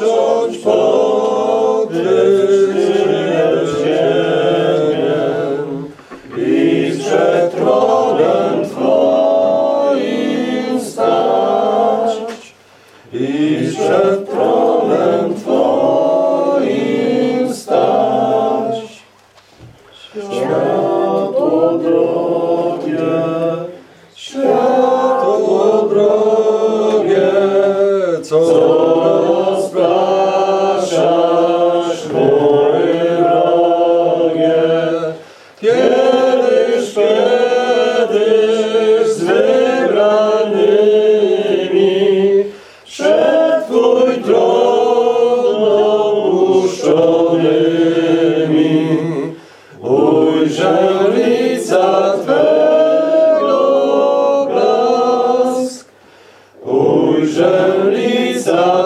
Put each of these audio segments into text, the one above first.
zacząć podryć ziemię i przed tronem Twoim stać i przed tronem Twoim stać świat odrodnie. Kiedyś, kiedyś z wybranymi przed Twój tron opuszczonymi ujrzę lica Twego blask. Ujrzę lica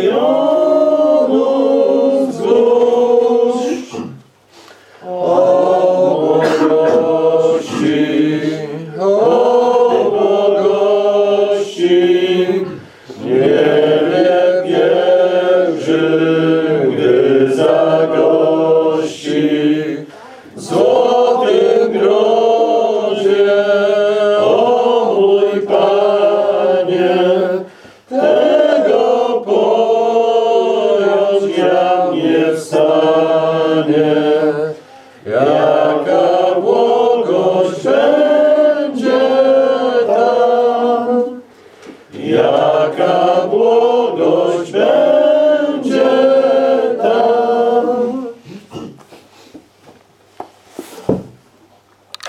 zagości. W złotym grodzie, o mój Panie, tego pojąć ja nie wstanie. Jaka błogość będzie tam, jaka błogość będzie